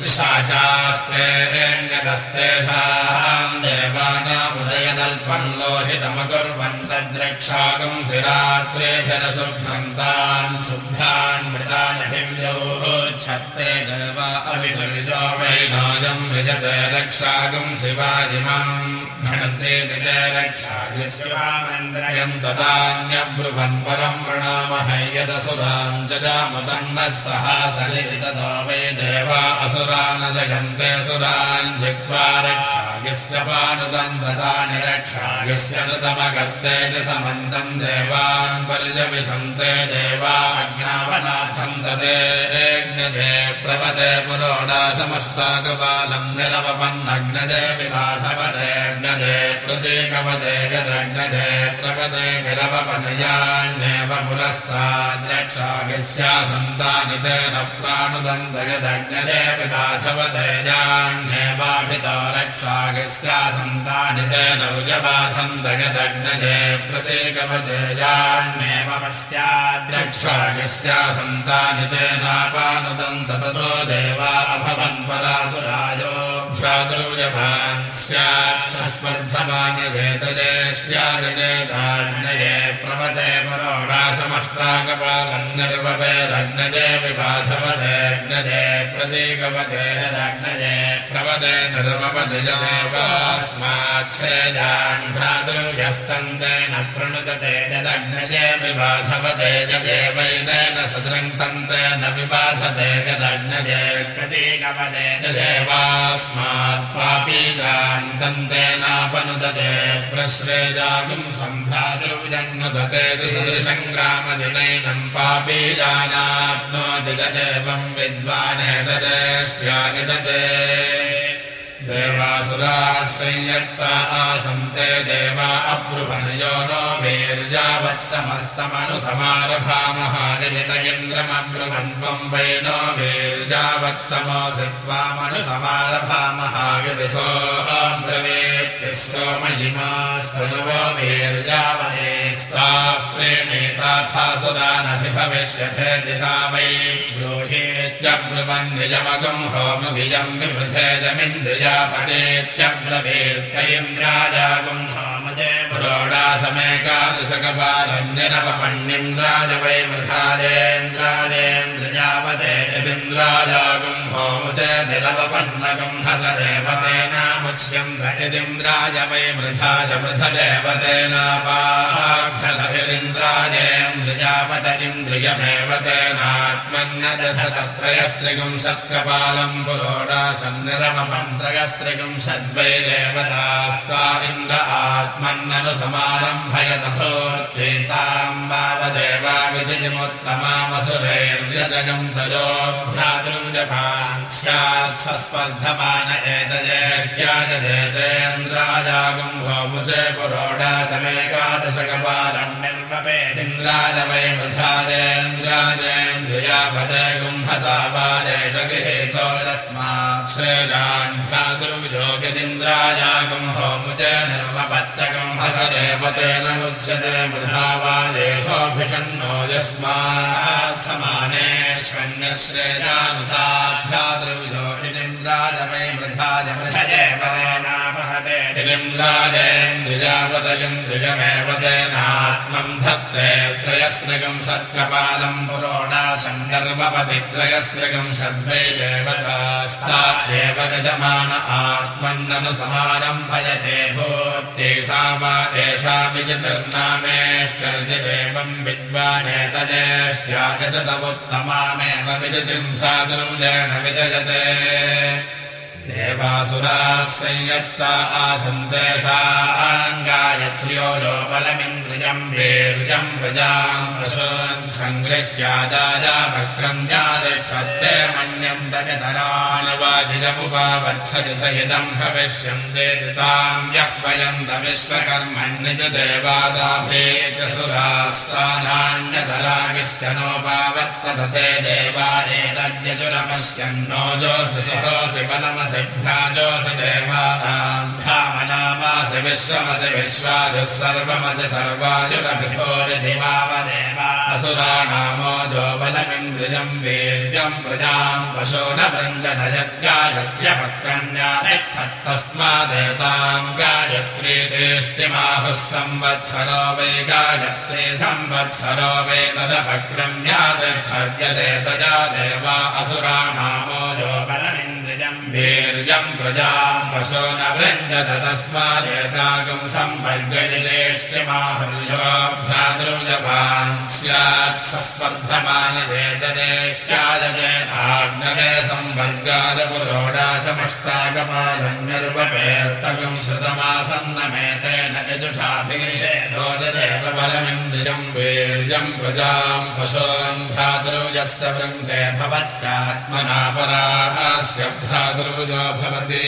पिशाचास्तेऽन्यदस्तेषाम् देवानामुदयदल्पम् लोहितमकुर्वन्तद्रक्षागम् शिरात्रेभिरशुभ्रन्तान् शुद्धान् क्षत्ते देवा अविदुर्यो वैनोऽयम् विजते रक्षागम् शिवाजिमाम् घनन्ते दिवे तदान्यब्रुवन् परम् वृणामहै यदसुराम् जजामतम् नः सहासरि ततो वै देवा असुरा न जयन्ते सुरान् जिग्वा रक्षायस्य पानुतम् ददानि रक्षायस्य नृतमकर्ते च समन्तम् देवान् परिजविशन्ते देवा ज्ञदे प्रपदे पुरोडाशमष्टाकपालम् निरवपन्नग्नदे विबाधपदे ज्ञदे प्रतीकपदे गदग्नदे प्रपदे निरवपनयान्येव पुरस्ताद्रक्षागिस्यासन्तानि तेन प्राणुदन्तयदग्नदे विबाधवदयजान्येवाभितो रक्षागिस्यासन्तानि तेन उजबाधन्तयदग्नदे प्रतीकपदेजान्येव पश्चाद्रक्षागिस्यासन्तानि तेनापानुदन्त देवा अभवन् परासुरायो। भ्रातृजभान् स्यात् सस्पर्धमानयेतजेष्ट्याय चेताग्नये प्रवदे परोडाशमष्टाकपालम् निर्वपेदग्नजे विबाधवदेग्नजे प्रतीकवदेरग्नजे प्रवदे निर्वपदिजदेवास्माच्छेदान् भ्रातृव्यस्तन्तेन प्रणुदते यदग्नजे विबाधवदे जदेवैनेन सदृङ्क्तन्तेन विबाधते यदग्नजे प्रतीकवदे जदेवास्मात् पापीजान् दन्तेनापनुदते प्रश्रेजागुम् सम्भ्रातृविजन्नुदते सदृशङ्ग्रामदिनैनम् पापीजानाप्नोति तदेवम् विद्वानेतदेष्ट्यागजते देवासुराः संयत्ता आसन्ते देवा अब्रुवनयो नो वीर्जावत्तमस्तमनुसमारभामहानिमित इन्द्रमब्रुवन् त्वम् वै नो वीर्जावत्तमोऽसि त्वामनुसमारभामहायदिशोऽब्रवीत्तिस्रो महिमास्तनुवो वीर्जावहेस्ताः प्रेणीताथासुरानभिभविष्यच्छेदिता वै ब्रूहीत्यब्रुवन्निजमगम् होमभिजम् विवृथेजमिन्द्रिया पदेत्यब्रवीत्ययिन्द्राजागुम् हामजे पुरोडासमेकादशकपालन्यरपण्यन्द्राज वै मृथाजेन्द्राजेन्द्रजापदे यदिन्द्राजागुम् होम च निरवपन्नगम् हसदेवतेनामुच्यन्त यदिन्द्राज वै मृथाज मृथदेवतेनापाघ्रलिन्द्राजेन्द्रजापद इन्द्रियमेव तेनात्मन्नदश तत्रयस्त्रिगुम् सत्कपालम् पुरोडासन्निरमपन्त्रयस्त्रिगुम् सद्वै देवतास्ता इन्द्र आत्मन्ननुसमारम्भय तथोर्चेताम् वावदेवा विजयमुत्तमामसुरैर्यजगम् तजो भ्रातृजभान् स्यात् सस्पर्धमान एतजेष्ट्याजजेतेन्द्राजागम् भौमुचे पुरोडासमेकादशकपालम् निर्वपेदिन्द्राज अपेदिन्द्राजवै वादेश गृहीतो यस्मात् श्रेयान्भ्रातुर्विजोगिदिन्द्रायागुम्होमुचे निर्मपत्यगुम्हस देवतेन मुच्यते वृथा वादेशोऽभिषण्णो यस्मात् समानेष्वन्यश्रेयानुताभ्यातृविजोगिदिन्द्राजवै वृथाय मृथाज मृषजेवनापहते इन्द्राजेन्द्रियापदयन्द्रियमेव तेनात्मम् धत्ते त्रयस्त्रिगम् सत्कपालम् पुरोडासन्दर्भपति त्रयस्त्रिगम् सद्वै देवतास्ता एव गजमान आत्मन्ननु समारम्भयते भूत्यै सा वा एषा विचितिर्नामेष्टर्यदेवम् विद्वानेतजेष्ट्यागजतमुत्तमामेव विचितिम् भ्रातृजेन विजयते देवासुराः संयत्ता आसन्तेषाङ्गायत्स्रियो यो बलमिन्द्रियम् वीर्यम् प्रजाम् पशून् सङ्गृह्यादाजावक्रम् जातिष्ठत्ते मन्यम् दयतरानुवादिजमुपावर्त्सदित इदम् भविष्यम् देताम् यः वयन्त विश्वकर्मण्यज देवादाभेतसुराः स्थानान्यतरागिश्च नोपावर्तते देवानेतद्यजुरपश्यन्नो जोषि सहोऽसि बलमसि विभ्राजोऽसि देवानाम् धामनामासि विश्वमसि विश्वाजुः सर्वमसि सर्वायुरभिभोरिधिवावदेवा असुराणामोजो बलमिन्द्रियम् वीर्यम् प्रजाम् पशो न वृन्दनयज्ञायत्यपक्रम्यातस्मादेताम् गायत्री तेष्टिमाहुः संवत्सरो वै गायत्री संवत्सरो वै तदपक्रम्यातिष्ठर्यते तजा देवा असुराणामोजो बलमिन्द्रियम् वीर्यम् प्रजाम् पशो न वृन्दत तस्मादेतागम् सम्पर्गजिलेष्टिमाहुर्यो श्रुतमासन्नमेतेन यजुषाभिषेधोजदेव बलमिन्द्रियम् वीर्यम् प्रजाम् पशोन् भ्रातृजस्य वृन्दे भवत्यात्मना परास्य भ्रातृजो भवति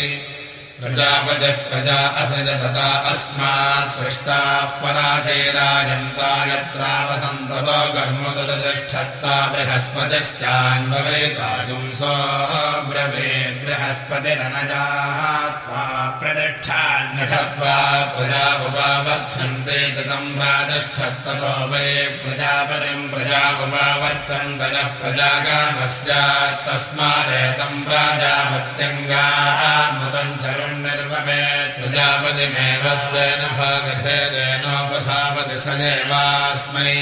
प्रजापतिः प्रजा असृज तथा अस्मात् सृष्टाः पराचैराजन्ता यत्रावसन्ततो कर्मदतिष्ठत्ता बृहस्पतिश्चान्ववेतागुंसोऽब्रवीत् बृहस्पतिरनजात्वा प्रतिष्ठान्यथत्वा प्रजा उपावर्त्सन्ते ततम् प्रातिष्ठत्ततो वै प्रजापतिम् प्रजा उपावर्तन्तनः प्रजागामस्यात् तस्मादेतम् निर्वपेत् प्रजापतिमेव स्वेन भागधेदेनोपधावति स एवास्मै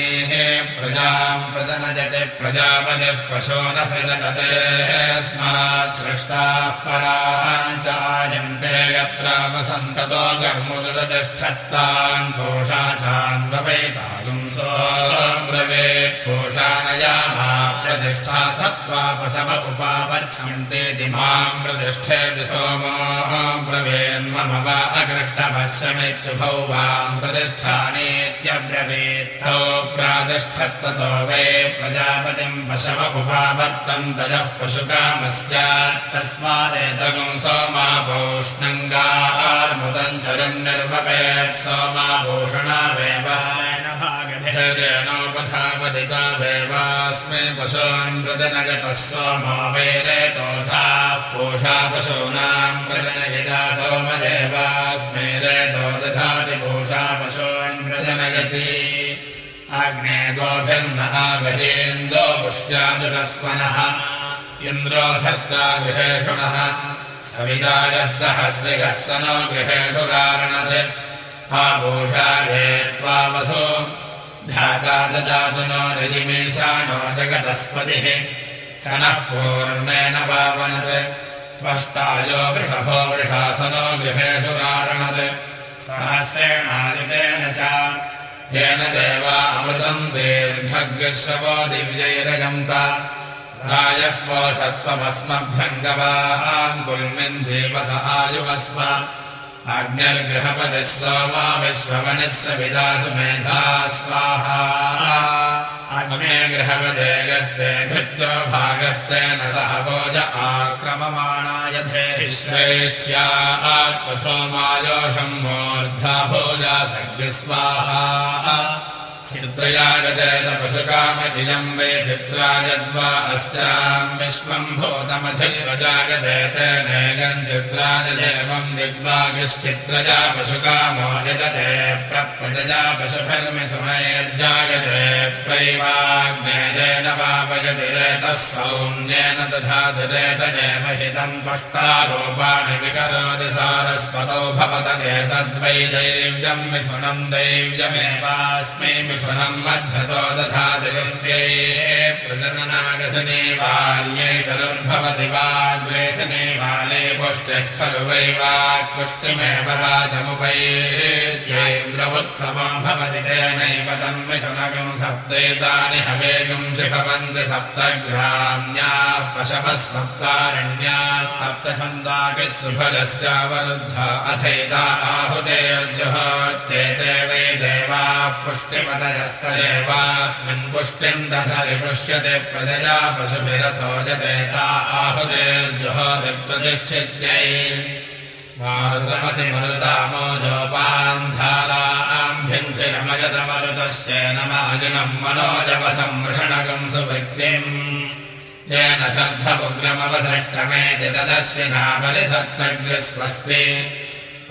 प्रजाम् प्रजनजति प्रजापतिः पशो न सृजततेऽस्मात् सृष्टाः पराञ्चायन्ते यत्रावसन्ततो कर्मुदतिष्ठत्तान् पोषाचान्वपैतागुंसो ब्रवेत् पोषाणयामा उपावर्त्स्यन्तेति माम् प्रतिष्ठेति सोमो ब्रवेन्मम वा अकृष्टवत्समित्युभौ वाम् प्रतिष्ठानेत्यब्रवीत्थौ प्रातिष्ठत्ततो वै प्रजापतिम् पशव उपावर्तम् तजः पशुकामस्यात् तस्मादेतगुम् सोमापोष्णङ्गार्मुदम् निर्वपेत् सोमाभूषणावेव नोपधापदिता वेवास्मै पशून् व्रजनगतः सोमो वैरेतोधाः पोषा पशूनाम् व्रजनगिता सोमदेवास्मै रेतो दधाति पोषा पशून् व्रजनगति अग्ने गोभिर्नः गहेन्दो पुष्ट्याजुषस्वनः इन्द्रो धर्ता गृहेषुणः सवितायः सहस्रिगः स नो गृहेषु रारणत् पापूषाये त्वा वसो धाता ददातु नो रजिमेषाणो जगतस्पतिः। स नः पूर्णेन पावनत् त्वष्टायो वृषभो वृषासनो गृहेषु रारणत् सहस्रेणायुतेन च। येन देवा अमृतम् दीर्घग्रश्रवो दिव्यैरजन्त राजस्वोषत्वमस्मभ्यङ्गवान् गुल्मिन् जीवस आयुवस्व अग्निर्गृहपतिः सोमा विश्ववनिः विदासु मेधा स्वाहा अग्ने गृहपदेगस्ते धृत्यो भागस्तेन सह भोज आक्रममाणायधे श्रेष्ठ्या। आत्मथो मायोषम् मूर्धा भोजा सग्स्वाहा चित्रया गजेत पशुकामजियम् वै चित्रायद्वा अस्याम् विश्वम् भूतमधिरजागजेतेनेगम् चित्रायदेवम् विद्वागिश्चित्रया पशुकामो यजते प्रप्रजया पशुभिर्मिथुनैर्जायते प्रैवाग्नेयेन वापयति रेतः सौम्येन दधाति रेतयेव हितम् त्वष्टारूपाणि विकरोति सारस्वतौ भवतदेतद्वै दैव्यम् मिथुनम् दैव्यमेवास्मै सुनम् मध्वतो दधादयुष्ट्ये प्रजननागसने वाल्ये चतुर्भवति वाग्वेशने बाले पुष्टिः खलु वै वा वाक्पुष्टिमेव राजमुपैत्यैन्द्रवुत्तमो भवति तेनैव तन्विशनगं सप्तैतानि हवेगुंसि भवन्ति सप्तग्राम्याः पशवः सप्तारण्याः सप्तछन्दाकिः सुफलश्चावरुद्ध अथैता आहुते आहुतेर्जुहोत्येते वै देवाः पुष्टिपद पुष्टिम् दधरि पुष्यते पशुभिरथो यदेता आहुतेर्जुहोति प्रतिष्ठित्यै मारुतमसि मरुतामोजोपान्धाराम्भिन्धिरमयतमरुतश्चेन माजिनम् मनोजवसंवृषणकम् सुवृत्तिम् येन शर्धमुग्रमवसृष्टमेति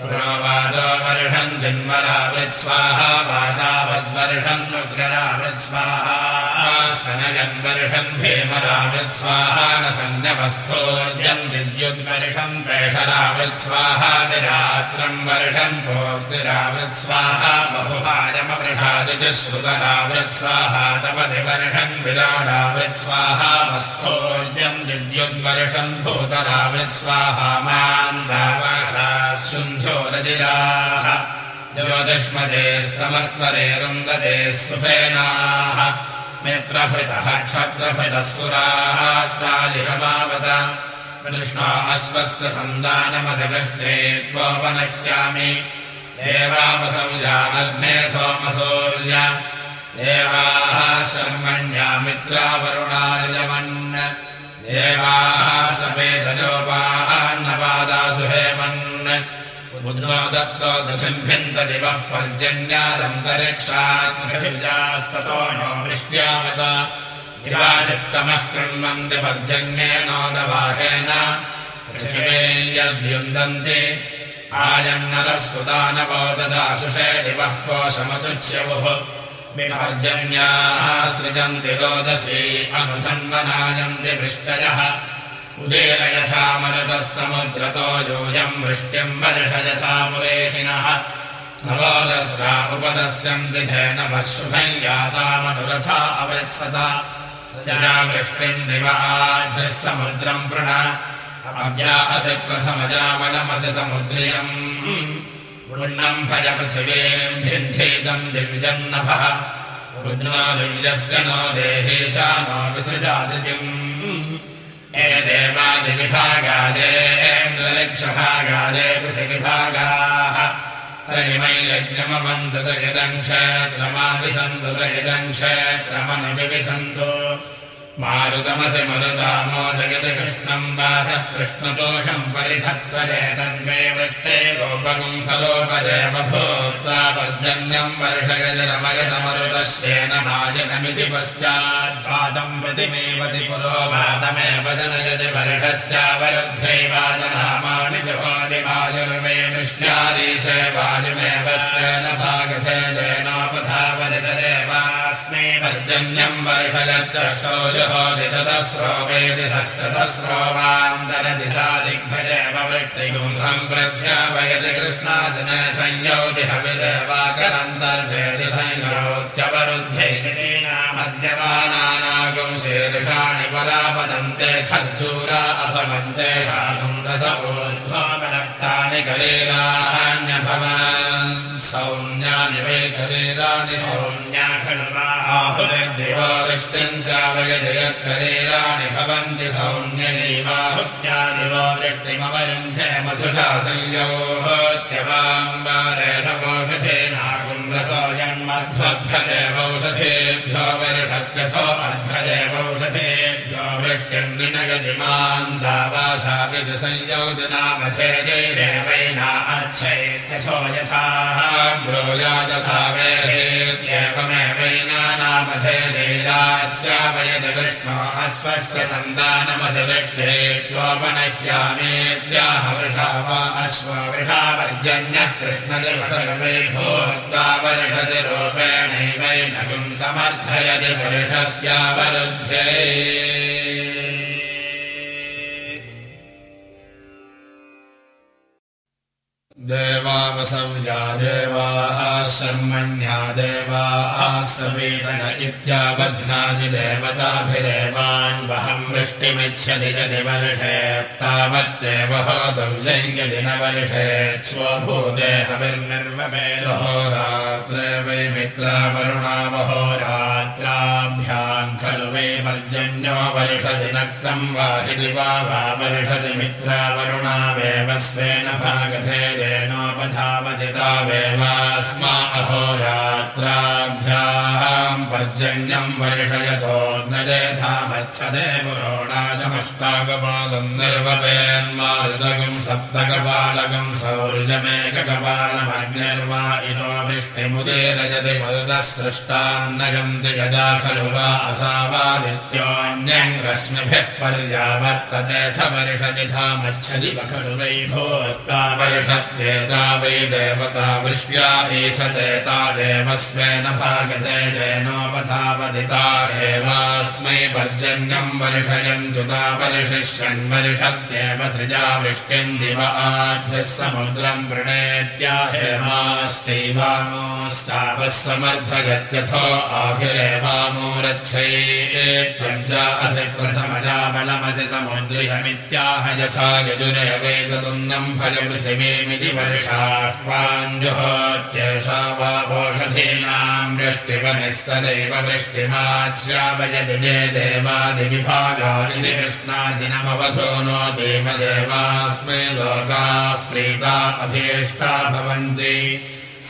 तदश्विनाबलिधत्तग्रस्वस्ति पुरोवादो वर्षन् जिन्वरावृत्स्वाहा वादावद्वर्षन्नुग्ररावृत्स्वाहा सनयन् वर्षन् भीमरावृत्स्वाहा न सन्न्यवस्थोर्जन् विद्युद्वर्षम् कैषरावृत्स्वाहा निरात्रम् वर्षन् भोग्निरावृत्स्वाहा बहुहायमवृषादिजुश्रुतरावृत्स्वाहा तपदि वर्षन् विराडावृत्स्वाहा मस्थोर्जम् विद्युद्वर्षन् भूतरावृत्स्वाहा मान्दावशा ज्योतिष्मदे स्तमस्मरे रुन्दते सुफेनाः मित्रभृतः क्षत्रभृतः सुराष्टालिहमावत कृष्णा अश्वस्य सन्दानमसि पृष्ठे त्वोपनह्यामि देवामसंजानग्ने सोमसौर्य। देवाः शर्मण्या मित्रावरुणानिजमन् देवाः समेतजोपान्नपादासु हेमन् मुद्रो दत्तो नो वृष्ट्यावत दिवाचित्तमः कृण्वन्ति पर्जन्येनोदवाहेन यद्युन्दन्ति। आयन्नरः सुदानवो ददाशुषे दिवः कोशमचुच्यवुः। विपर्जन्याः सृजन्ति रोदसी अनुधन्वनायन्ति वृष्टयः उदेन यथा मरुतः समुद्रतो योजम् वृष्ट्यम् वर्ष यथा मुरेशिनः नवोदस्रा उपदस्यन्ति धेन शुभम् यातामनुरथा अवृत्सत। सजा वृष्टिम् दिवाभ्यः समुद्रम् प्रण अब्जा असि प्रथमजामलमसि समुद्रियम्। वृण्णम् भज पृथिवीम् भिन्धेदम् दिव्यम् नभः। दिव्यस्य नो देहेशा नो विसृजादितिम् ए देवादिविभागादेन्द्रलक्षभागादे पृथिविभागाः तरिमै यज्ञमवन्तुतयदम् क्षेत्रमाविशन्तुतयदम् क्षेत्रमनुविशन्तु मारुतमसि मरुदामो जगति कृष्णम् वासः कृष्णदोषम् परिधत्वरेतद्वे वृष्टे गोपगुंसलोपदेव भूत्वा पर्जन्यम् वर्षगजरमगतमरुतस्येन माजनमिति पश्चाद्वादम् प्रतिमेवति पुरोवादमेव जनयति वर्षस्यावरुद्धैवादनामानि जुहोदिवायुर्वे वृष्ट्यारीशे वायुमेव स्वेन भागधे जेनोपधावनितदेवास्मै पर्जन्यम् वर्षगत्यष्टो जुहोदिशतस्रो वेदिशश्चतस्रो वान्तरदिशा दिग्भजेव वृष्टिगुम् सम्प्रध्यापयति कृष्णाजन संयोति हविदेवाकरन्तर्भेदि संयोत्यवरुध्ये मद्यपानानागुम् शीर्षाणि परापदन्ते खर्जूरा अभवन्ते साकुण्डसपूर्ध्वामनक्तानि कलेराण्यभवन् सौम्यानि वै कलेराणि सौम्या वृष्टिम् चावयजयत्कलेराणि भवन्ति सौम्यैवाहुत्या दिवो वृष्टिमवरुन्धे मधुषा संयोत्यवाम्बारेषवोषधे नागुम्रसोऽयन्मध्वभ्यदेवौषधेभ्यो वर्षत्यसो अर्भदेवौषधेभ्यो संयोजनामथे जैरेवैना अच्छैत्यसो यथा ब्रूयादसा वेहेत्येवमेवैना नामथे दैरात्स्यावयति विष्णो अश्वस्य सन्दानमसि वृष्टेत्योपनह्यामेत्याह वृषा वा अश्व वृषा पर्जन्यः कृष्णदिवै भूत्वा वर्षति रूपेणैवैनगुम् समर्थयति पुरुषस्यावरुध्ये देवावसंया देवाः शर्मण्या देवाः सवेदन इत्यावध्नादिदेवताभिरेवान् वहम् वृष्टिमिच्छति यदि वर्षे तावत्येव होतव्यम् यदि न वर्षे स्वभूदेहविर्निर्वमेदहोरात्रे वै मित्रावरुणावहोरात्राभ्याम् खलु वै पर्जन्यो वर्षति नक्तम् वाहिनि वा वा वर्षति मित्रावरुणावेव स्वेन भागधे देनोपधावति तावेवास्मा अहोरात्राभ्याम् पर्जन्यम् वर्षयतोऽग्नदेधामच्छदे पुरोणाशमष्टाकपालम् निर्वपेन्मारुदगम् सप्तकपालकम् सौर्यमेककपालमग्निर्वा इतो वृष्टिमुदीरयति मरुतः सृष्टान्नगन्ति यदा खलु वा असावादित्योऽन्यम् रश्मिभिः पर्यावर्तते च वर्षजिथा मच्छदि खलु वै भूत्वा वर्षत्येता वै देवता वृष्ट्या ईशते तादेव स्वेन भागते जेनोपधावदिता एवास्मै पर्जन्यम् वर्षयन्तु तापरिशिष्यन् वर्षत्येव सृजा वृष्टिम् दिव आभ्यः समुद्रम् प्रणेत्या हेमाश्चैवामोश्चापः समर्थयत्यथो आभिरेवामोरच्छैत्वजा असि प्रथमजाबलमसि समुद्रियमित्याह यथा यजुनयवेदुन्नम् भजपृथिवीमिति वर्षाह्वाञ्जुहोत्येषा वा ओषधीनाम् वृष्टिवनिस्तदैव वृष्टिमाच्यावयति जे देवादिविभागानि कृष्णाचिनमवधो नो देवदेवास्मै लोकाः प्रीता अभीष्टा भवन्ति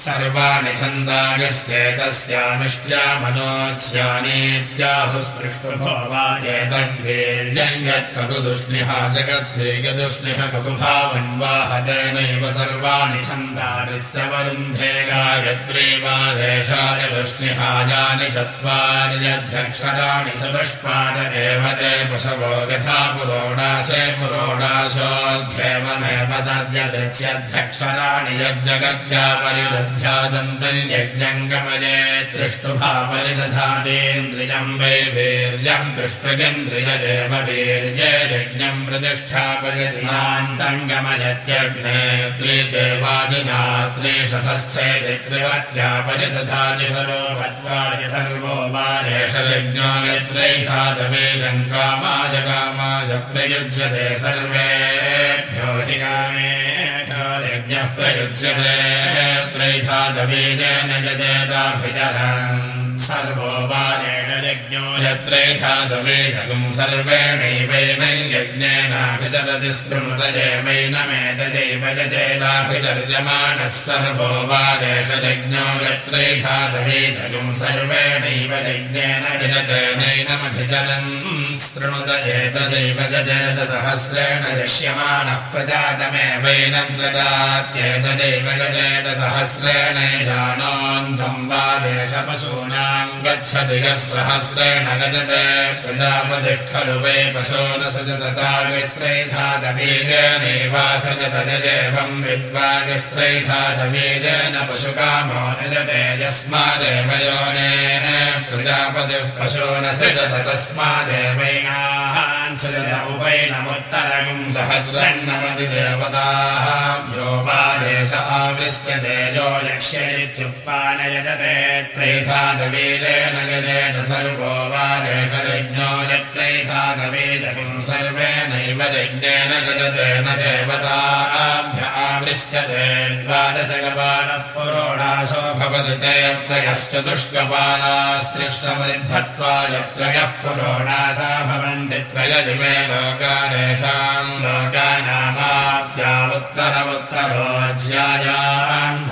सर्वाणि छन्दागस्येतस्यामिष्ट्या मनोच्यानेत्याहुस्पृष्टुभो वा एतद्वीर्यम् यत्ककुदुष्णिः जगद्धेयदुष्णिः ककुभावन् वाहतेनैव सर्वाणि छन्दागस्य वरुन्धे गायत्री वा देशाय वृष्णिहायानि चत्वार्यध्यक्षराणि च दुष्पाद एव ते पशवो यथा पुरोणाशे पुरोणाशोऽध्येवमेव तद्यदस्यध्यक्षराणि यज्जगद्या परिद ध्यादन्तम् यज्ञम् गमये तृष्टुभापरिदधातेन्द्रियम् वै वीर्यम् तृष्टगेन्द्रिय एव वीर्ये यज्ञम् प्रतिष्ठापयति नान्तम् गमयत्यग्ने त्रिदेवाजिनात्रि शतस्थेति त्रिवत्या परिदधाति सरोपत्वाय सर्वो वारेष यज्ञो यत्रैधातवेदम् कामाय कामाय प्रयुज्यते सर्वेभ्यो हि कामेभ्यो यज्ञः प्रयुज्यते त्रैधातवेदेन यजेताभिचरन् सर्वो वारेण यज्ञो यत्रैधातवेदकम् सर्वेणैवेन यज्ञेनाभिचरति स्तृणुतयेवैनमेतजैव यजेताभिचर्यमाणः सर्वो वारेष यज्ञो यत्रैधातवेदकम् सर्वेणैव यज्ञेन यजतेनैनमभिचरन्। स्तृणुत एतदैव गजेत सहस्रेण यक्ष्यमाणः प्रजातमेवैनम् ददात्येतदैव गजेत सहस्रेण जानान्तम् वा देशपशूनाम् गच्छति यः सहस्रेण गजते प्रजापतिः खलु वै पशो न सजततागस्त्रैधातबीजेनैवा सजत जयेवम् विद्वागस्त्रैधातबीजेन पशुकामो नजते यस्मादेव योनेः प्रजापतिः पशो न सृजत तस्मादेवैनान् सृजत उपैनमुत्तरगम् सहस्रन्नमति देवताः देश आवृश्यते यो यक्ष्येत्युत्पानयजते त्रैधातबीजेन गजेन सर्वो वा देशयज्ञो यत्रैधातबीजकम् सर्वेणैव यज्ञेन गजतेन देवताभ्य आवृश्यते द्वादशकपालः पुरोणाशो भवति ते त्रयश्चतुष्कपालास्त्रिष्टमृद्धत्वा यत्रयः पुरोणाशा भवन्ति त्रय इमे लोकादेशाम् लोकानामाप्त्या उत्तरमुत्तरोज्यायाम्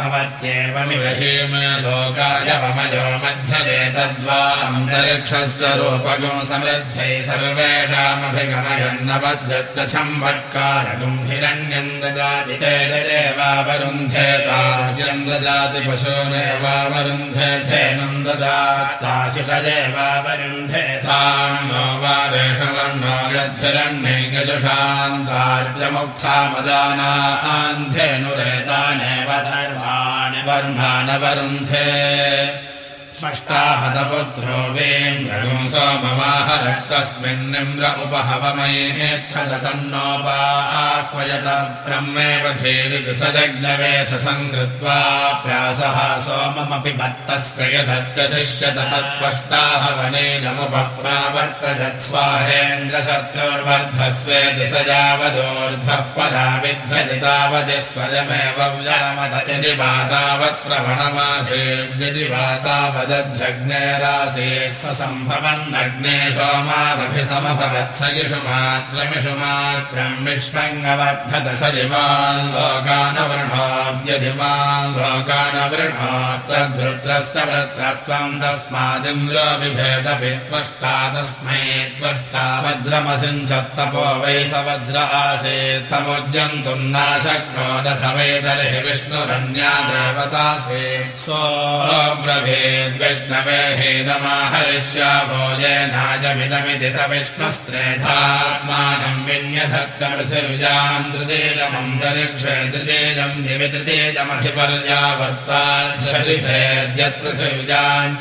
भवत्येवमिव हेमे लोकाय वमयो मध्यते तद्वा अन्तरिक्षस्य रूपगुम् समृद्ध्यै वट्कारगुम् हिरण्यम् ददाति ते देवावरुन्धे तार्यम् ददाति पशूनेवावरुन्धे धेनम् ददात्ताशिषदेवावरुन्धे साम् नो वा देशवर्णो यद्धिरण्यै यजुषान्तार्यमुक्थामदानान्धेनुरेतानेव सर्वाणि वर्णानवरुन्धे ष्टाहतपुत्रो वेन्द्रगुं सोममाह रक्तस्मिन्निन्द्र उपहवमयेच्छदतन्नोपाह्वयतत्रमेव धेरिति सदग्नवेशसङ्कृत्वा प्रासः सोममपि भक्तस्य यदच्च शिष्यत तत्त्वष्टाहवनेनमुपप्रावर्तजत्स्वाहेन्द्रशत्रुर्वर्धस्वेति स यावदोर्ध्वः परा विध्यति तावति स्वयमेव तावत् दध्यग्नेरासे स सम्भवन्नग्ने सोमारभिसमभवत्स इषु मात्रमिषु मात्रम् विश्वङ्गवर्धत सरिवान् लोकानवृणाद्यधिमान् लोकानवृणात् तद्रुद्रस्तवृत्रत्वम् तस्मादिन्द्रो बिभेदभित्वष्टा तस्मै त्वष्टा वज्रमसिञ्चत्तपो वै स वज्र आसीत् तमुद्यन्तुम् न शक्नोदथ वै तर्हि विष्णुरन्या देवतासे सोऽब्रभेद्विष्णवे हेदमाहरिष्या भोजेनायमिदमिति स विष्णुस्त्रेधात्मानम् विन्यधत्त पृथिविजाम् तृतीयमन्तरिक्षे तृतीयम् दिवि तृतीयमधिपर्यावर्ताच्छरिभेद्यत् पृथिविजाम्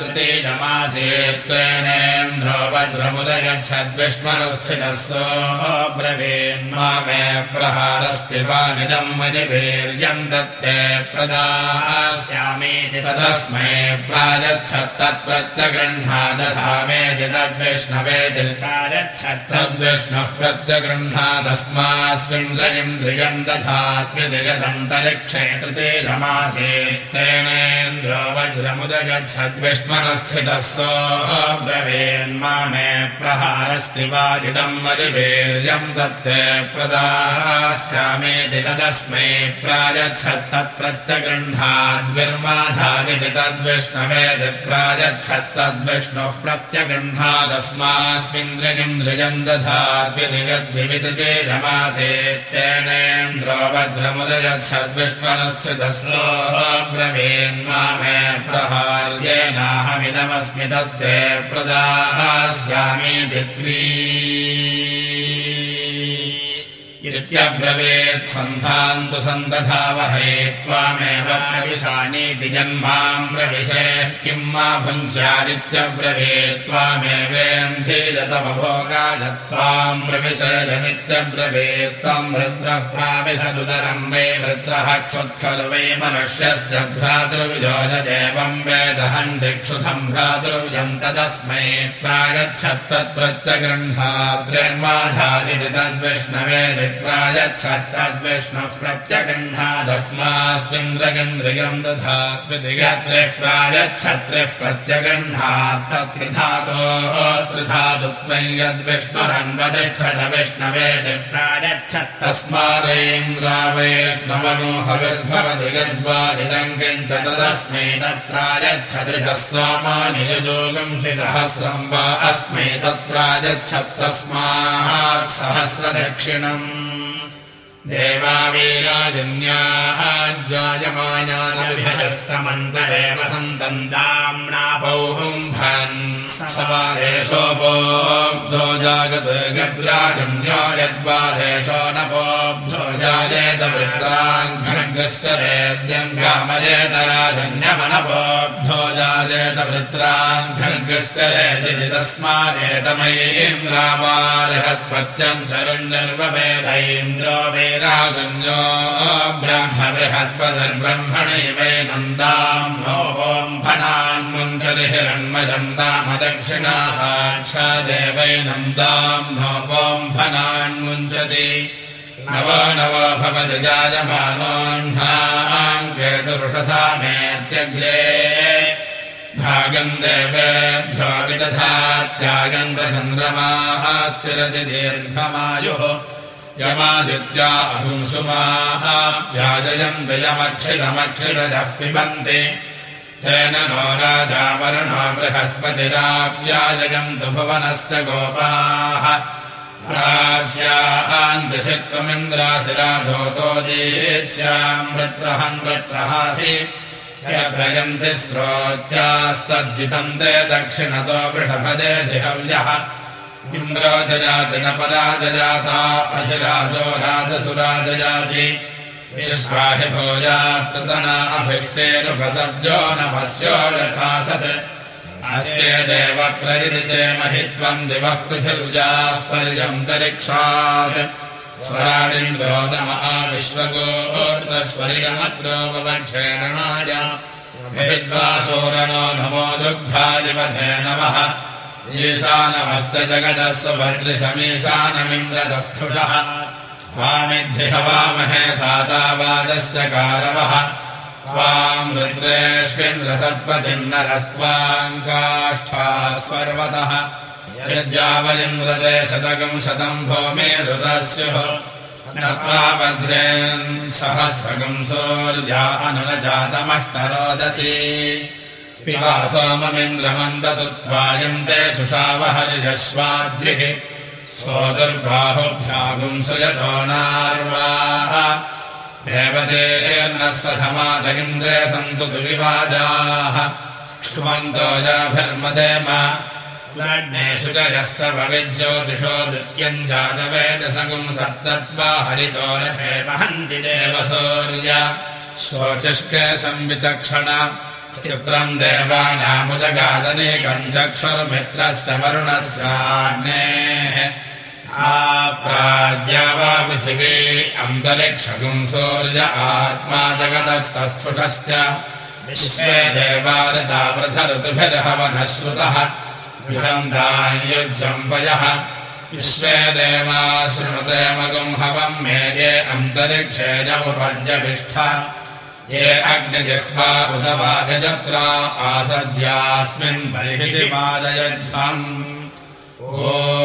वज्रमुदयच्छद्विष्मनुस्थितः सोऽब्रवीन्मा मे प्रहारस्ति वानिदम् मदिवीर्यम् दत्ते प्रदास्यामीति तदस्मै प्रायच्छत्तत्प्रत्यगृह्णादधा मेति तद्विष्णवेति प्रायच्छत्तद्विष्णुः प्रत्यगृह्णादस्मास्मिन्द्रयिन्द्रियम् दधात्विदिगदन्तरिक्षे कृतेजमासे तेनेन्द्रो वज्रमुदगच्छद्विष्मनस्थितः सोऽब्रवीन्मा मे प्रहारस्ति वादिदम् मदिवीर्यम् दत्ते प्रदास्यामीति तदस्मै प्रायच्छत्तत्प्रत्यगृह्णाद्विर्माधादिति तद्विष्णवेदि प्रायच्छत्तद्विष्णुः प्रत्यगृह्णादस्मास्मिन्द्रियम् दधात्विनिगद्भिवितेजमासेत्येनेन्द्रो वज्रमुदयच्छद्विष्णुनस्थितः सोऽब्रवीन्मा मे प्रहार्येनाहमिदमस्मि तत्ते प्रदास्यामीति त्वी इत्यब्रवीत् सन्धान्तु सन्दधावहे त्वामेव प्रविशानीति जन्माम् प्रविशेः। किम् मा भुञ्स्यादित्यब्रवीत् त्वामेवेन्धीरतमभोगाय त्वाम् प्रविशयमित्यब्रवीत् त्वम् वृद्रः प्राविशदुदरम् वै वृद्रः क्षुत्खलु वै मनुष्यस्य भ्रातृविजोजदेवम् वेदहम् दिक्षुधम् भ्रातृविजम् तदस्मै। प्रागच्छत्तत्प्रत्यगृह्णाद्रिर्माधादिति तद्विष्णवे प्रायच्छत्तद्विष्णुः प्रायच्छत्तस्मादेन्द्रा वैष्णवनो हविर्भवति यद्वादिदम् किञ्च तदस्मै तत्प्रायच्छत्रिजः सामान्ययोगंसि सहस्रम् वा अस्मै तत्प्रायच्छत्तस्मात् सहस्रदक्षिणम् देवावीराजन्याः जायमानानभिहस्तमन्तरे वसन्तम् दाम्नापौहुम्भन् सवादेशोपोब्धो जागत् गद्राजन्यो यद्वादेशो न पोब्धो जायेत वृत्राङ्घ्रगश्चरेद्यङ्गामयेतराजन्यमनपोब्धो जायेत वृत्राङ्घ्रगश्चरेदिति तस्मादेतमयीन्द्रामार्हस्पत्यम् चरुन्निर्ववेदैन्द्रो वीराजन्यो ब्रह्मबृहस्पतिर्ब्रह्मणैवैनन्दाम् नोपोम्भनान्मुञ्चति हिरण्मजम् दामदक्षिणा साक्षादेवैनन्दाम् नोपोम्भनान्मुञ्चति नव नव भवति जायमानोऽह्नाङ्केतुरुषसा मेत्यग्रे भागम् देवेभ्यो विदधात्यागन्द्रचन्द्रमाः स्थिरति दीर्घमायुः। यमादित्या अपुंसुमाः व्याजयम् द्वयमक्षिरमक्षिरजः पिबन्ति तेन नो राजा वरुणो बृहस्पतिराव्याजयम् तु भुवनस्य गोपाः वृत्रहन् वृत्रहासि यत्रयन्ति स्रोत्यास्तज्जितम् ते दक्षिणतो वृषभदे जिहव्यः। इन्द्रो जयाति न पराजयाता अधिराजो राजसुराजयाति विश्वाहि भोजाः पृतना अभिष्टेरुपसब्जो न पश्यो यथासत् अस्य देव प्रदिचे महित्वम् दिवः पृथिव्याः पर्यन्तरिक्षात्। स्वराडिन्द्रोदमः विश्वगोर्तस्वरिगमत्रोपक्षेरणाय विद्वासोरणो नमो दुग्धादिपथे नमः ईशानमस्तजगदः सुभद्रशमीशानमिन्द्रदस्थुषः त्वामिद्धि हवामहे सातावादस्य कारवः त्वाम् रुद्रेश यद्यश्वेन्द्रसत्पतिन्नरस्त्वाङ्काष्ठा सर्वतः यद्यावलिन्द्रदे शतकम् शतम् भौमे रुदस्युः वज्रेन् सहस्रकम् सौर्या अनुनजातमष्टरोदसी। पिबा सोममिन्द्रमन्दतु त्वायन्ते सुषावहरिजस्वाद्रिः सोदुर्बाहुभ्यागुम् सुयतो नार्वाः सधमादगिन्द्रे सन्तु लग्नेषु च यस्तवविज्योतिषो द्वित्यम् जातवेदसगुम् सप्तत्वा हरितो रथे वहन्ति देवसौर्य। शोचिष्के संविचक्षण। चित्रम् देवानामुदगादनेकम् चक्षुर्मित्रस्य वरुणस्याग्नेः आप्राज्या वा पृथिवी अन्तरिक्षगुम् सौर्य आत्मा जगतस्तस्थुषश्च विश्वे देवारता वृथऋतुभिर्हवनः श्रुतः युज्यम्पयः विश्वे देवा शृणुते मगुम् हवम् मे ये अन्तरिक्षे जमुपद्यभिष्ठ। ये अग्निजिह्वा उदवागजत्रा आसद्यास्मिन् बहिषिपादयध्वम् Om.